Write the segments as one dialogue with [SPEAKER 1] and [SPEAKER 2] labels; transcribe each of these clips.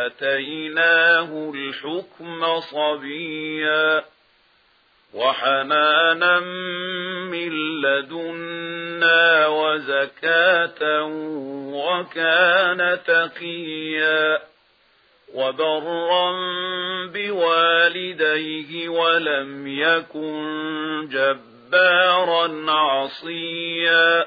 [SPEAKER 1] وآتيناه الحكم صبيا وحنانا من لدنا وزكاة وكان تقيا وبرا بوالديه ولم يكن جبارا عصيا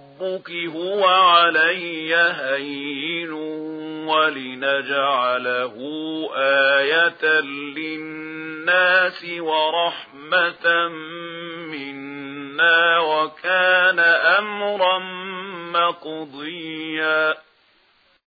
[SPEAKER 1] ربك هو علي هين ولنجعله آية للناس ورحمة منا وكان أمرا مقضيا